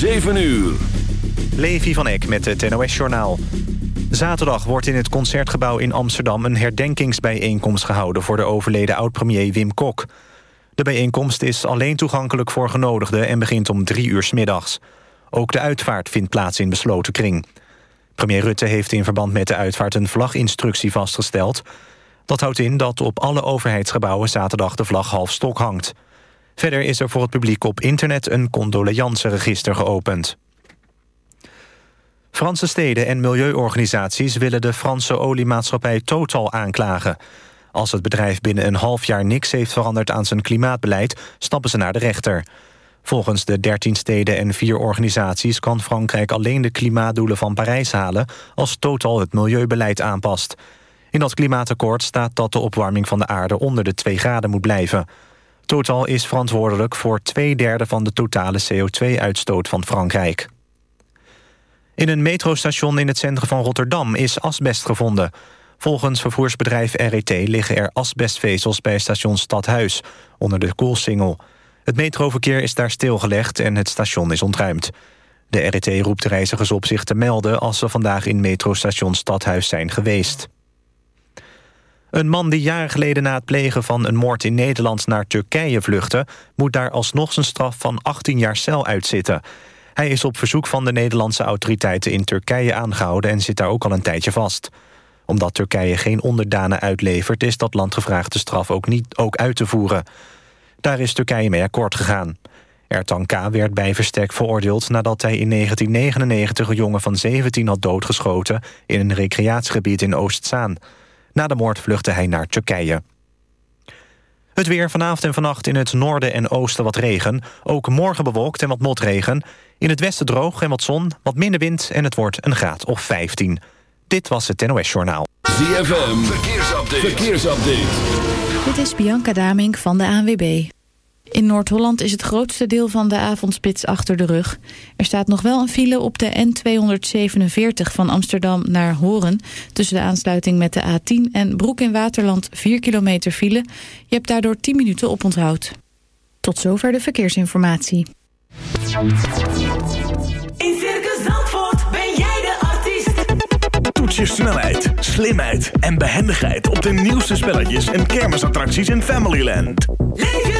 7 uur. Levi van Eck met het NOS-journaal. Zaterdag wordt in het Concertgebouw in Amsterdam... een herdenkingsbijeenkomst gehouden voor de overleden oud-premier Wim Kok. De bijeenkomst is alleen toegankelijk voor genodigden... en begint om drie uur s middags. Ook de uitvaart vindt plaats in besloten kring. Premier Rutte heeft in verband met de uitvaart een vlaginstructie vastgesteld. Dat houdt in dat op alle overheidsgebouwen zaterdag de vlag half stok hangt. Verder is er voor het publiek op internet een condoleanceregister geopend. Franse steden en milieuorganisaties willen de Franse oliemaatschappij Total aanklagen. Als het bedrijf binnen een half jaar niks heeft veranderd aan zijn klimaatbeleid... stappen ze naar de rechter. Volgens de 13 steden en vier organisaties kan Frankrijk alleen de klimaatdoelen van Parijs halen... als Total het milieubeleid aanpast. In dat klimaatakkoord staat dat de opwarming van de aarde onder de 2 graden moet blijven. Total is verantwoordelijk voor twee derde van de totale CO2-uitstoot van Frankrijk. In een metrostation in het centrum van Rotterdam is asbest gevonden. Volgens vervoersbedrijf RET liggen er asbestvezels bij station Stadhuis... onder de koolsingel. Het metroverkeer is daar stilgelegd en het station is ontruimd. De RET roept reizigers op zich te melden... als ze vandaag in metrostation Stadhuis zijn geweest. Een man die jaren geleden na het plegen van een moord in Nederland... naar Turkije vluchtte, moet daar alsnog zijn straf van 18 jaar cel uitzitten... Hij is op verzoek van de Nederlandse autoriteiten in Turkije aangehouden... en zit daar ook al een tijdje vast. Omdat Turkije geen onderdanen uitlevert... is dat land gevraagd de straf ook, niet, ook uit te voeren. Daar is Turkije mee akkoord gegaan. Ertan werd bij verstek veroordeeld nadat hij in 1999 een jongen van 17 had doodgeschoten in een recreatiegebied in Oostzaan. Na de moord vluchtte hij naar Turkije. Het weer vanavond en vannacht in het noorden en oosten wat regen. Ook morgen bewolkt en wat motregen. In het westen droog en wat zon, wat minder wind... en het wordt een graad of 15. Dit was het NOS Journaal. ZFM, verkeersupdate. verkeersupdate. Dit is Bianca Damink van de ANWB. In Noord-Holland is het grootste deel van de avondspits achter de rug. Er staat nog wel een file op de N247 van Amsterdam naar Horen... tussen de aansluiting met de A10 en Broek in Waterland 4 kilometer file. Je hebt daardoor 10 minuten op onthoud. Tot zover de verkeersinformatie. In Circus Zandvoort ben jij de artiest. Toets je snelheid, slimheid en behendigheid... op de nieuwste spelletjes en kermisattracties in Familyland. Leef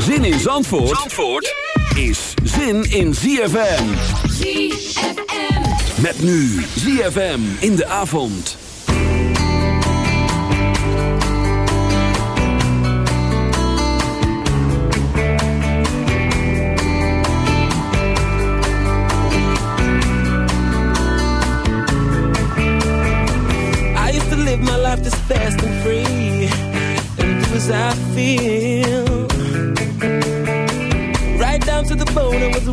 Zin in Zandvoort, Zandvoort is zin in ZFM. ZFM. Met nu ZFM in de avond. I used to live my life this fast and free And do as I feel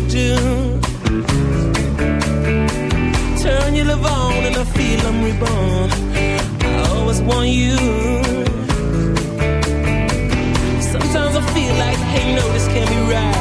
you do. Turn your love on and I feel I'm reborn. I always want you. Sometimes I feel like, hey, no, this can't be right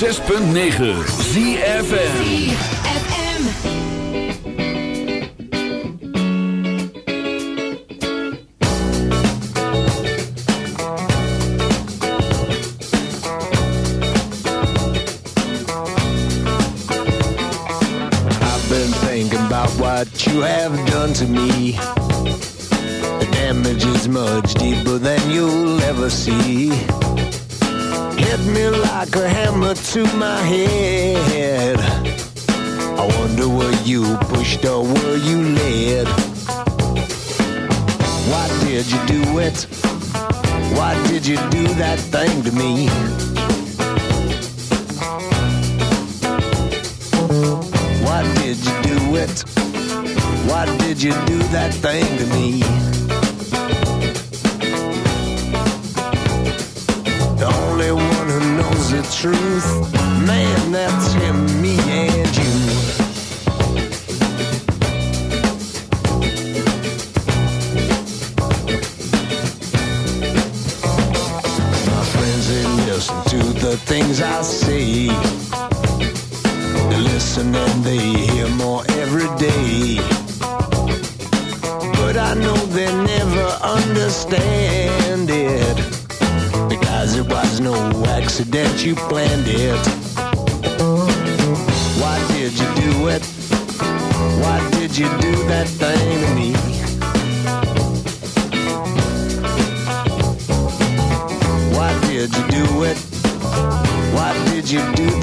106.9 ZFN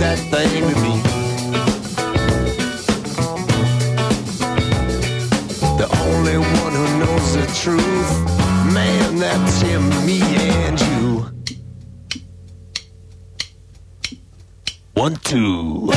that thing to be. The only one who knows the truth, man, that's him, me, and you. One, two.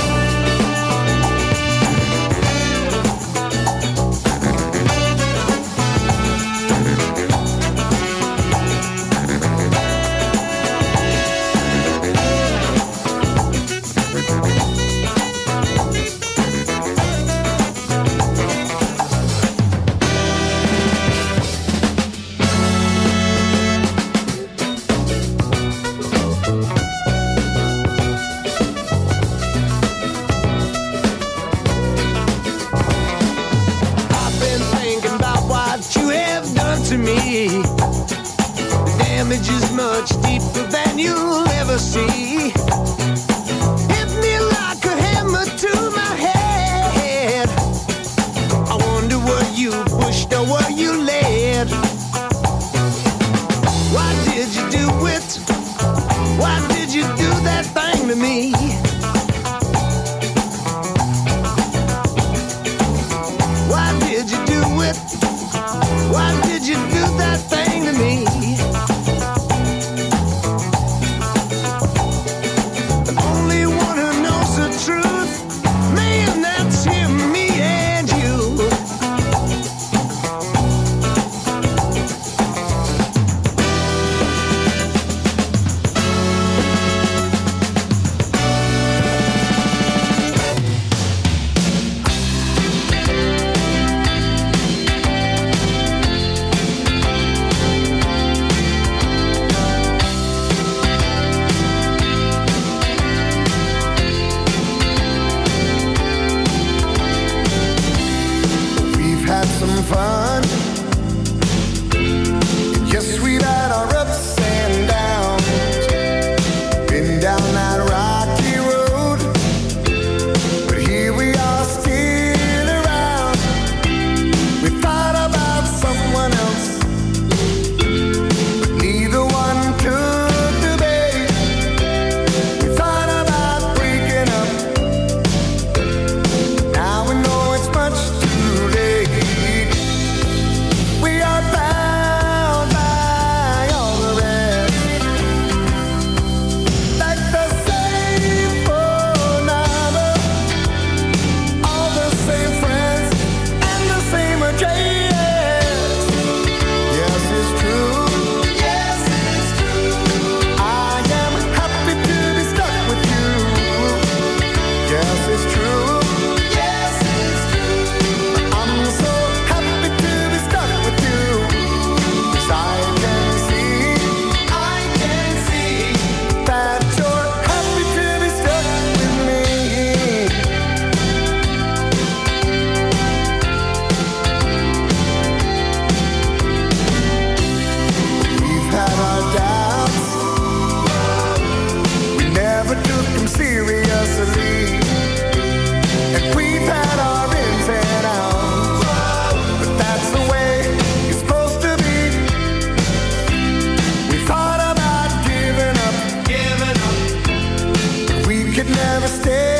never stay.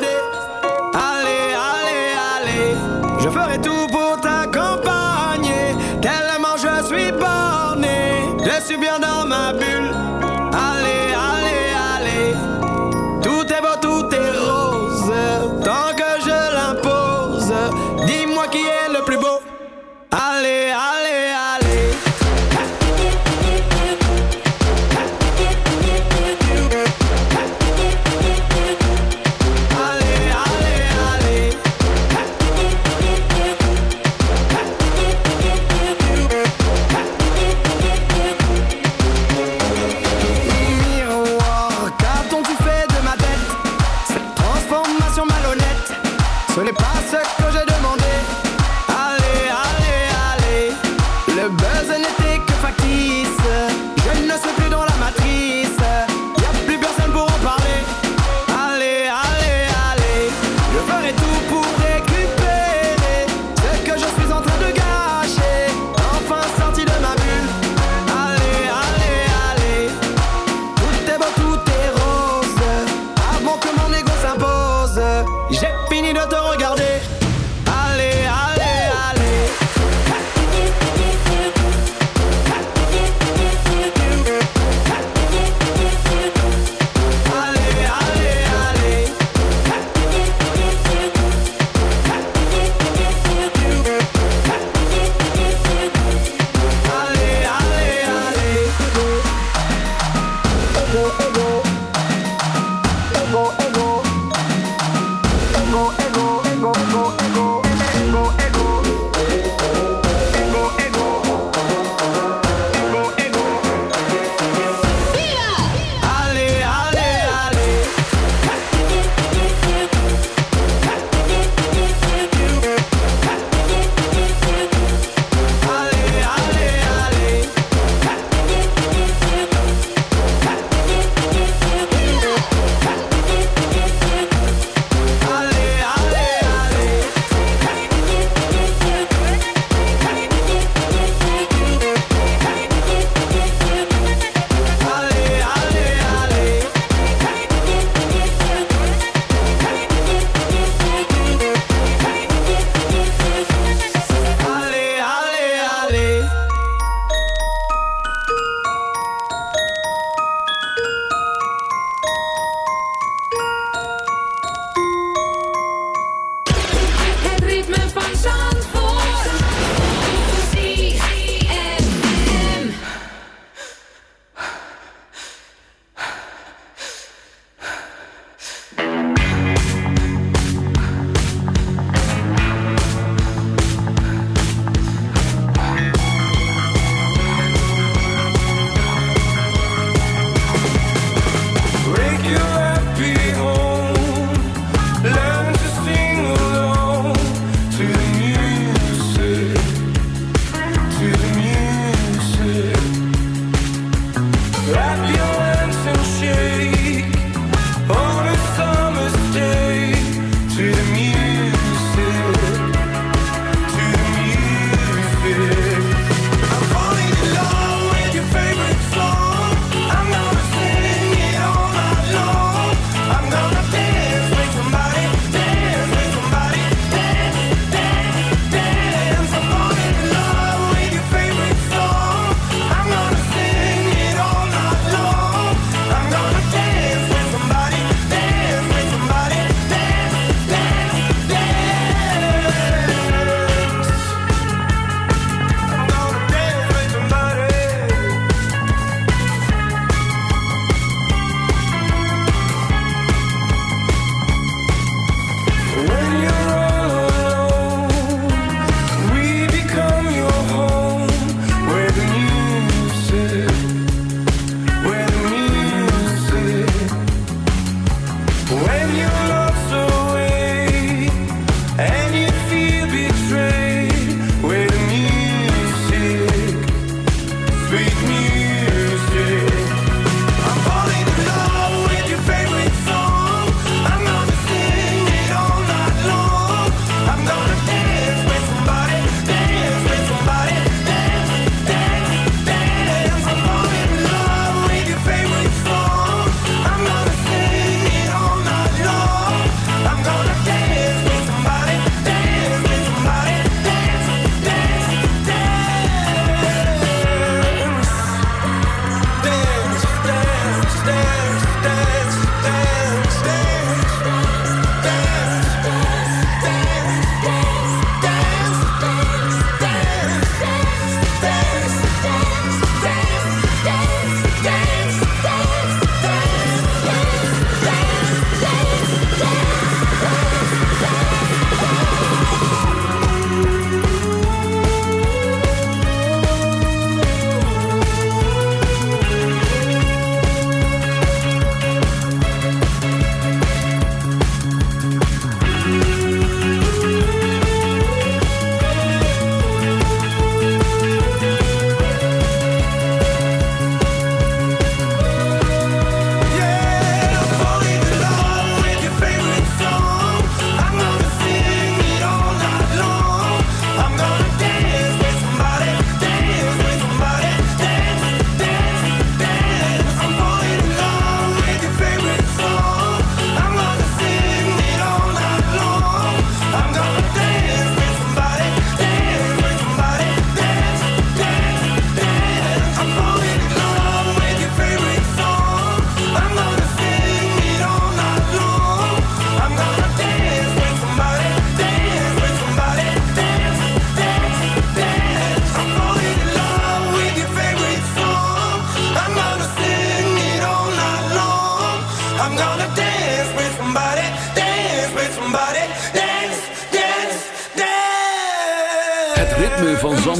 body. bed.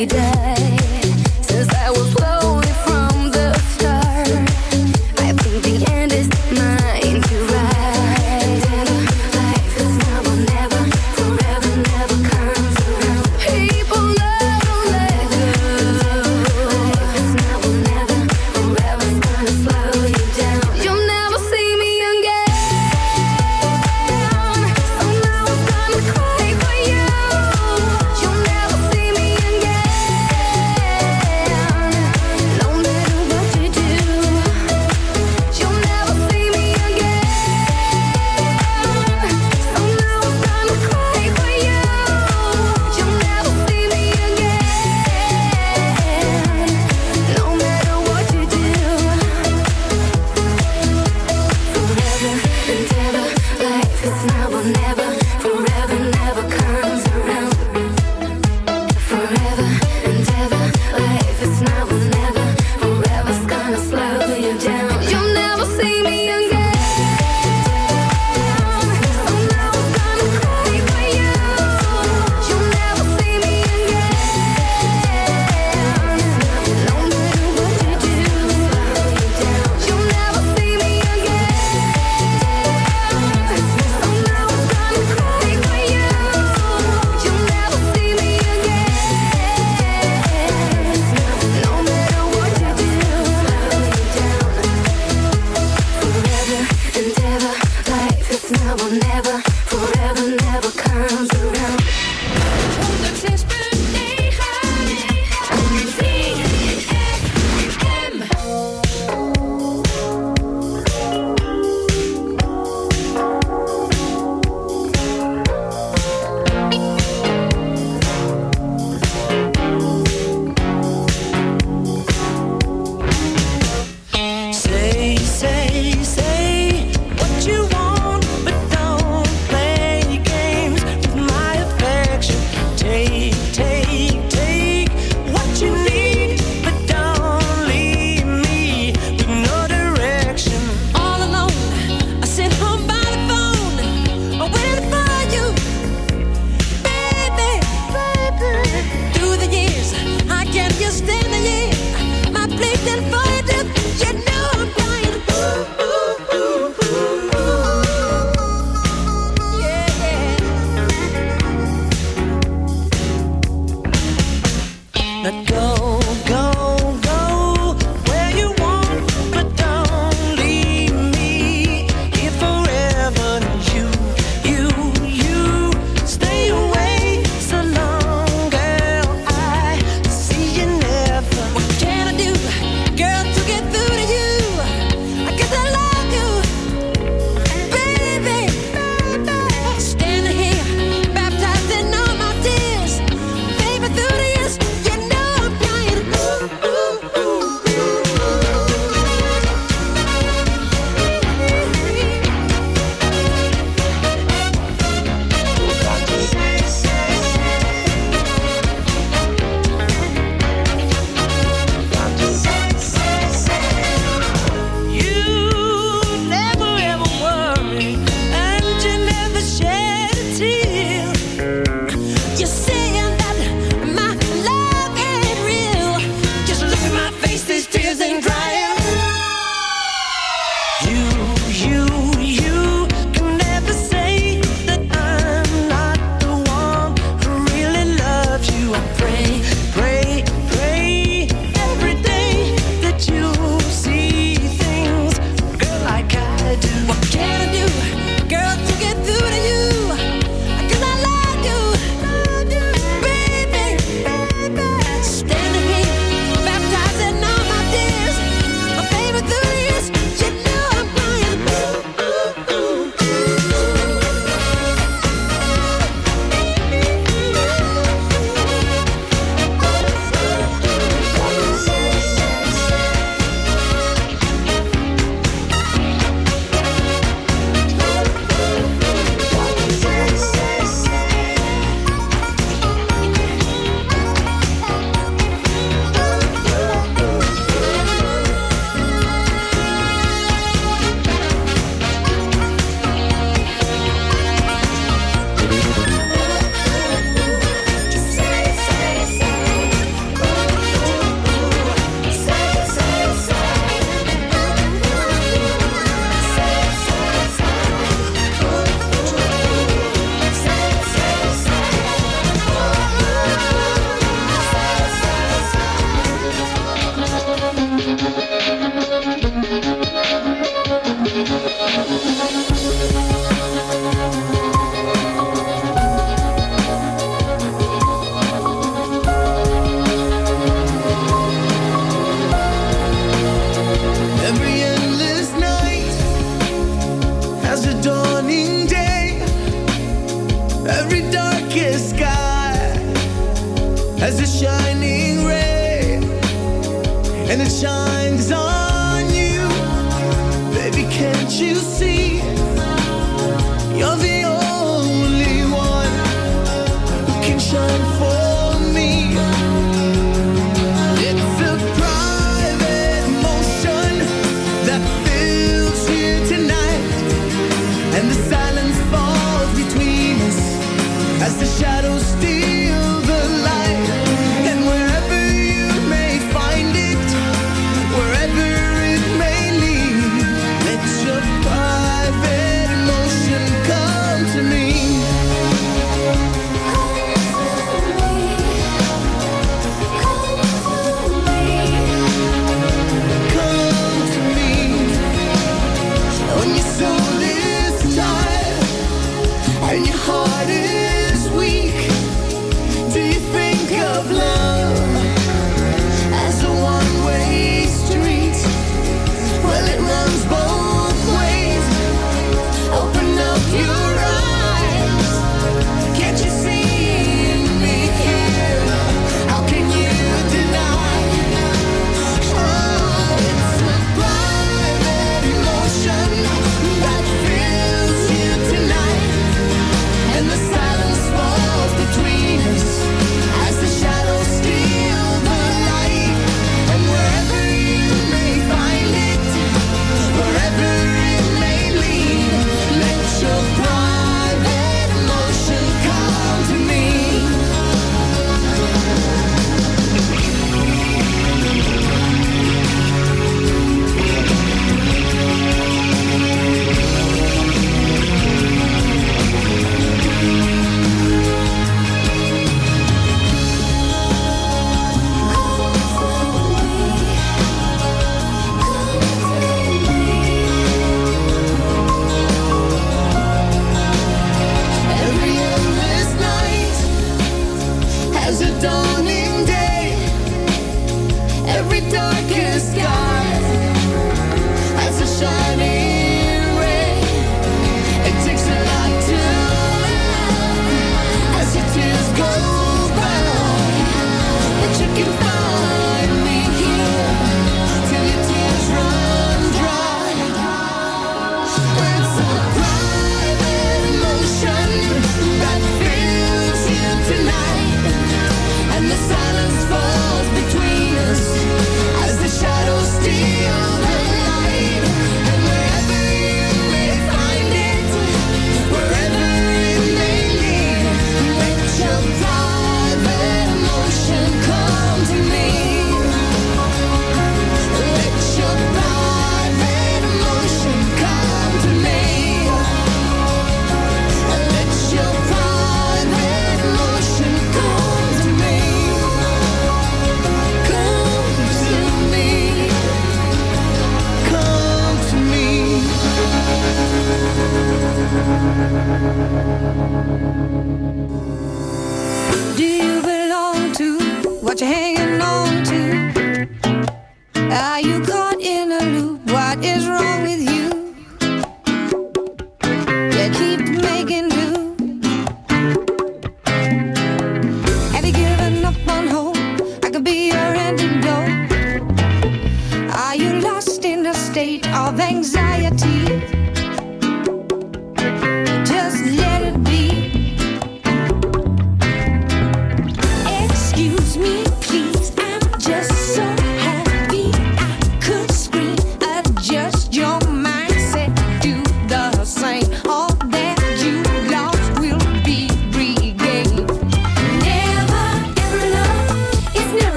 we did.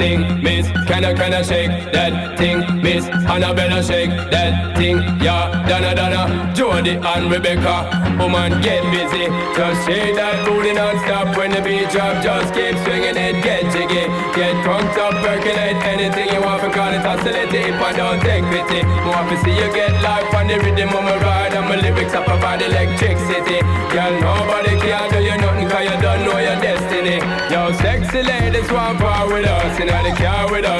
thing, Make can I, can I shake that thing, miss? Annabella shake that thing, yeah. Donna, Donna, Jody and Rebecca. Woman, get busy. Just shake that booty non-stop when the beat drop. Just keep swinging it, get jiggy. Get drunk up, percolate anything you want. For call it oscillate if I don't take pity. Want to see you get life on the rhythm of my ride. And my lyrics up about electricity. Girl, nobody can do you nothing cause you don't know your destiny. Yo, sexy ladies want power with us. You know they car with us,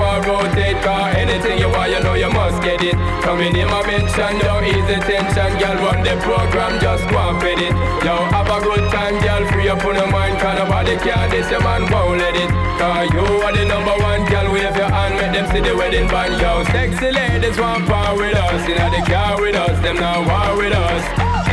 rotate, cause anything you want, you know you must get it. Coming in my mention, don't ease the tension. Girl, run the program, just go and fit it. Yo, have a good time, girl, free up on your mind. Cause nobody care, this your man won't let it. Cause you are the number one, girl, wave your hand, make them see the wedding band. Yo, sexy ladies want power with us. Inna the car with us, them now war with us.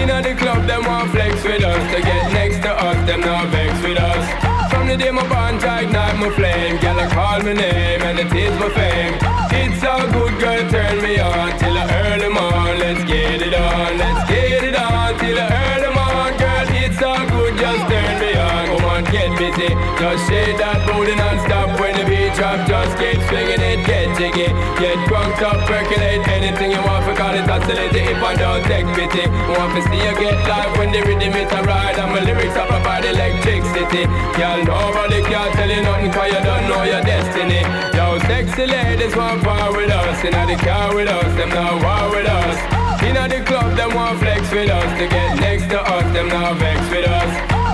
Inna the club, them want flex with us. To get next to us, them now vex with us. From the day my bond, ignite my flame. Girl, I call my name and it is my fame. It's a good girl, turn me on till I earn them on. Let's get it on, let's get it on till I earn them on. Girl, it's all good, just turn me on. Come on, get busy. Just shake that booty non-stop when the beat drop. Just keep swinging it, get jiggy. Get drunk up, percolate anything you want. For call it oscillate if I don't take pity. Want to see you get live when the rhythm is a ride. And my lyrics up about electricity. Girl, nobody can tell you nothing cause you don't know your destiny. Yo, sexy ladies want power with us. Inna the car with us, them now war with us. Inna the club, them want flex with us. To get next to us, them now vex with us.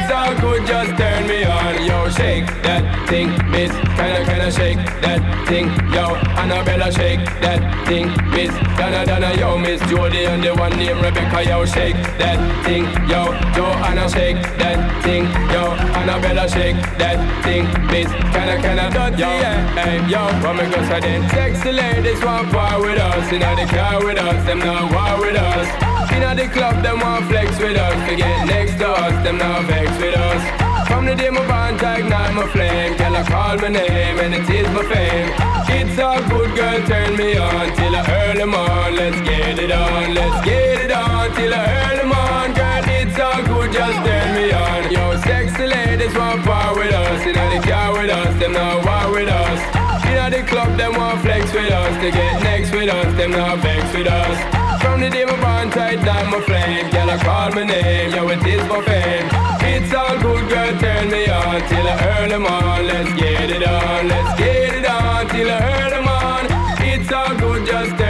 it's all good, just turn me on. Yo, shake that thing, miss. Kinda, kinda shake that thing. Yo, Annabella, shake that thing, miss. Donna, Donna, yo, miss Jody and the one named Rebecca, yo, shake that thing. Yo, Joanna, shake that thing. Yo, Annabella, shake that thing, miss. Kinda, kinda, dirty, yeah. Hey, yo, what me go say then? Sexy ladies want power with us. Inna the car with us, them not war with us. Inna the club, them want flex with us. To get next to us, them not vex with us. From the day my bond, I ignite my flame. Girl, I call my name and it is my fame. It's all good, girl, turn me on till I earn them on. Let's get it on, let's get it on till I earn them on. Girl, it's all good, just turn me on. Yo, sexy ladies want power with us. Inna the car with us, them not war with us. Inna the club, them want flex with us. To get next with us, them not vex with us. From the day my bond tight down my flame. Girl, I call my name, yo, it is my fame. It's all good, girl, turn me on Till I earn them on, let's get it on Let's get it on, till I earn them on It's all good, just turn